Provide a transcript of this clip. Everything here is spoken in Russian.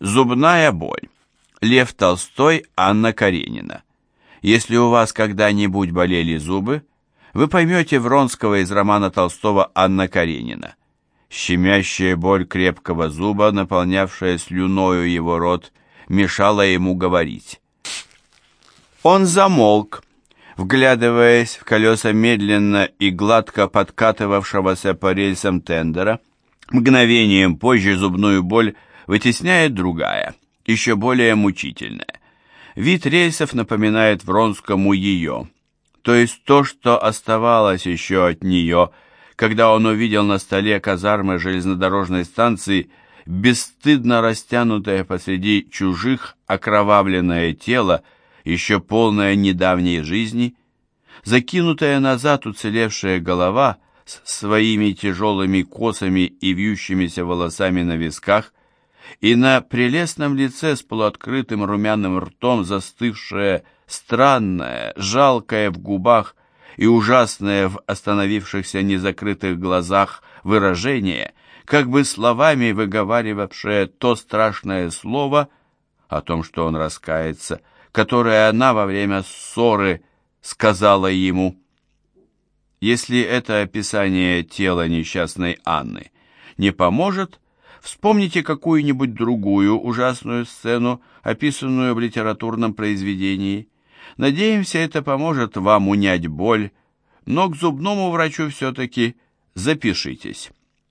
Зубная боль. Лев Толстой, Анна Каренина. Если у вас когда-нибудь болели зубы, вы поймете Вронского из романа Толстого «Анна Каренина». Щемящая боль крепкого зуба, наполнявшая слюною его рот, мешала ему говорить. Он замолк, вглядываясь в колеса медленно и гладко подкатывавшегося по рельсам тендера. Мгновением позже зубную боль вытесняет другая, еще более мучительная. Вид рельсов напоминает Вронскому ее, то есть то, что оставалось еще от нее, когда он увидел на столе казармы железнодорожной станции бесстыдно растянутое посреди чужих окровавленное тело, еще полное недавней жизни, закинутая назад уцелевшая голова с своими тяжелыми косами и вьющимися волосами на висках, и на прелестном лице с полуоткрытым румяным ртом застывшее странное, жалкое в губах и ужасное в остановившихся незакрытых глазах выражение, как бы словами выговаривавшее то страшное слово о том, что он раскается, которое она во время ссоры сказала ему. Если это описание тела несчастной Анны не поможет, вспомните какую-нибудь другую ужасную сцену, описанную в литературном произведении. Надеемся, это поможет вам унять боль, но к зубному врачу все-таки запишитесь.